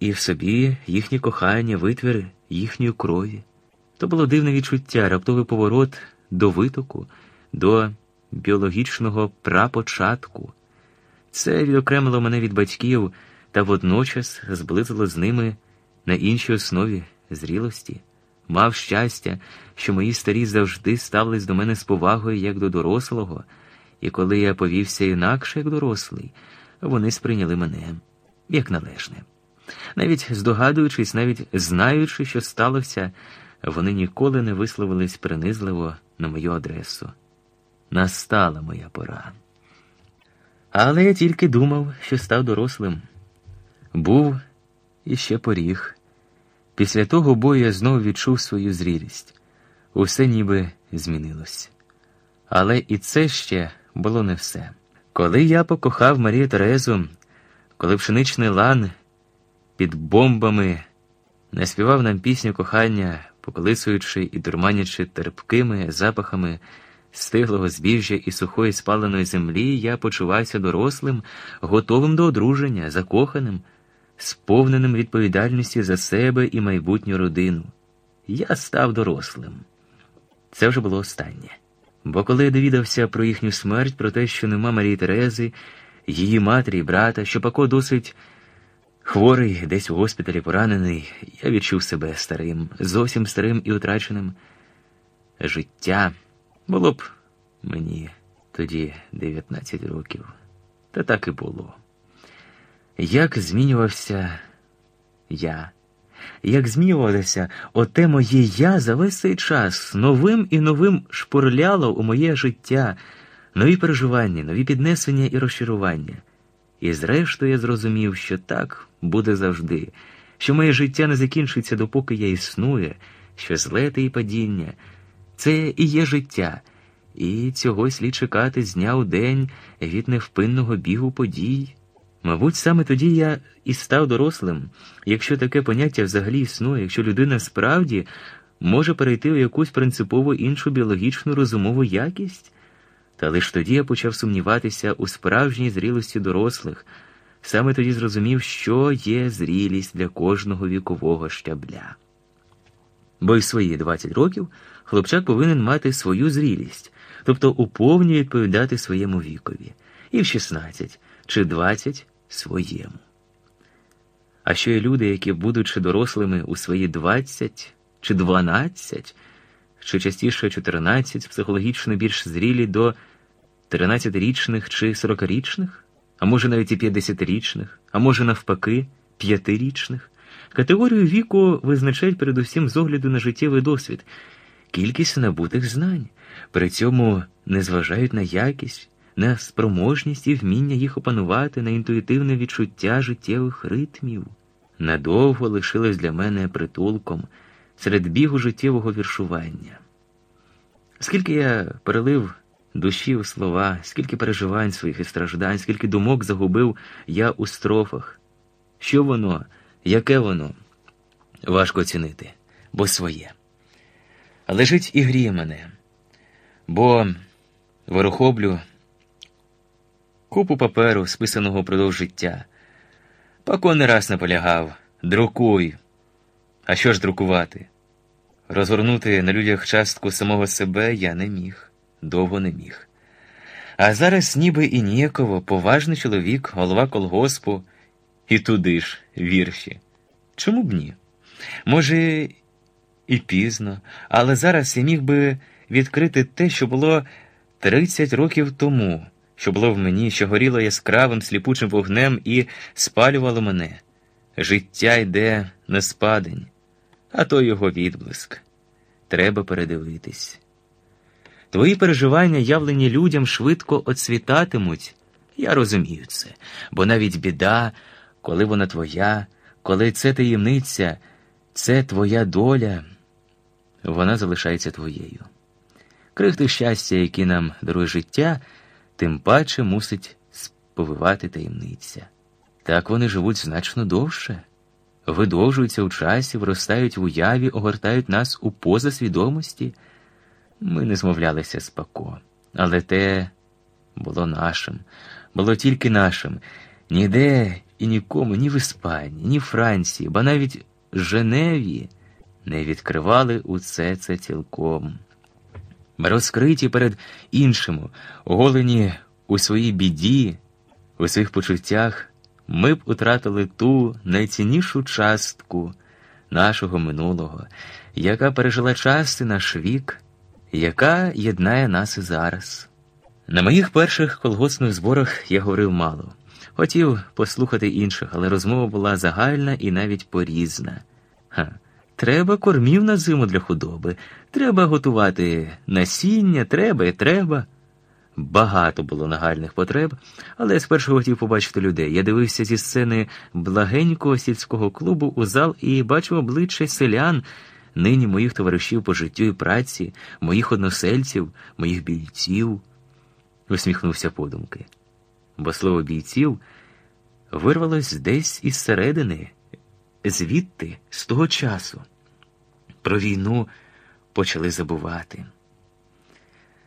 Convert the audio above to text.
і в собі їхнє кохання, витвір їхньої крові. То було дивне відчуття, раптовий поворот до витоку, до біологічного прапочатку. Це відокремило мене від батьків та водночас зблизило з ними на іншій основі зрілості. Мав щастя, що мої старі завжди ставились до мене з повагою як до дорослого, і коли я повівся інакше, як дорослий, вони сприйняли мене як належне. Навіть здогадуючись, навіть знаючи, що сталося, вони ніколи не висловились принизливо на мою адресу. Настала моя пора. Але я тільки думав, що став дорослим. Був іще поріг. Після того бою я знову відчув свою зрілість. Усе ніби змінилось. Але і це ще було не все. Коли я покохав Марію Терезу, коли пшеничний лан під бомбами наспівав нам пісню кохання, поколисуючи і дурманячи терпкими запахами стиглого збіжжя і сухої спаленої землі, я почувався дорослим, готовим до одруження, закоханим, сповненим відповідальності за себе і майбутню родину. Я став дорослим. Це вже було останнє. Бо коли я довідався про їхню смерть, про те, що нема Марії Терези, її матері брата, що Пако досить хворий, десь у госпіталі поранений, я відчув себе старим, зовсім старим і утраченим. Життя було б мені тоді 19 років, та так і було. Як змінювався я, як змінювалося оте моє я за весь цей час новим і новим шпурляло у моє життя, нові переживання, нові піднесення і розчарування. І зрештою я зрозумів, що так буде завжди, що моє життя не закінчиться, допоки я існую, що злети і падіння це і є життя, і цього слід чекати з дня у день від невпинного бігу подій. Мабуть, саме тоді я і став дорослим, якщо таке поняття взагалі існує, якщо людина справді може перейти у якусь принципово іншу біологічну розумову якість. Та лише тоді я почав сумніватися у справжній зрілості дорослих, саме тоді зрозумів, що є зрілість для кожного вікового щабля. Бо й свої 20 років хлопчак повинен мати свою зрілість, тобто уповні відповідати своєму вікові, і в 16 чи 20 своєму. А що є люди, які, будучи дорослими у свої 20 чи 12, чи частіше 14, психологічно більш зрілі до 13-річних чи 40-річних, а може навіть і 50-річних, а може навпаки, 5-річних. Категорію віку визначають передусім з огляду на життєвий досвід, кількість набутих знань, при цьому не зважають на якість, на спроможність і вміння їх опанувати, на інтуїтивне відчуття життєвих ритмів. Надовго лишилось для мене притулком серед бігу життєвого віршування. Скільки я перелив душі у слова, скільки переживань своїх і страждань, скільки думок загубив я у строфах. Що воно, яке воно? Важко оцінити, бо своє. Лежить і гріє мене, бо ворохоблю купу паперу, списаного впродовж життя. Пако не раз наполягав друкуй. А що ж друкувати? Розгорнути на людях частку самого себе я не міг, довго не міг. А зараз ніби і ніяково поважний чоловік, голова колгоспу, і туди ж вірші. Чому б ні? Може, і пізно, але зараз я міг би відкрити те, що було 30 років тому, що було в мені, що горіло яскравим сліпучим вогнем і спалювало мене. Життя йде на спадень, а то його відблиск. Треба передивитись. Твої переживання, явлені людям, швидко оцвітатимуть. Я розумію це, бо навіть біда, коли вона твоя, коли це таємниця, це твоя доля, вона залишається твоєю. Крихти щастя, які нам дарує життя, тим паче мусить сповивати таємниця. Так вони живуть значно довше, видовжуються у часі, виростають в уяві, огортають нас у позасвідомості. Ми не змовлялися з Пако, але те було нашим, було тільки нашим. Ніде і нікому ні в Іспанії, ні в Франції, ба навіть Женеві не відкривали усе це цілком. Розкриті перед іншими, оголені у своїй біді, у своїх почуттях, ми б утратили ту найціннішу частку нашого минулого, яка пережила час і наш вік, яка єднає нас і зараз. На моїх перших колгоспних зборах я говорив мало. Хотів послухати інших, але розмова була загальна і навіть порізна. Ха. Треба кормів на зиму для худоби, треба готувати насіння, треба і треба. Багато було нагальних потреб, але я спершу хотів побачити людей. Я дивився зі сцени благенького сільського клубу у зал і бачив обличчя селян, нині моїх товаришів по життю і праці, моїх односельців, моїх бійців. Усміхнувся подумки. Бо слово бійців вирвалось десь із середини, звідти, з того часу. Про війну почали забувати.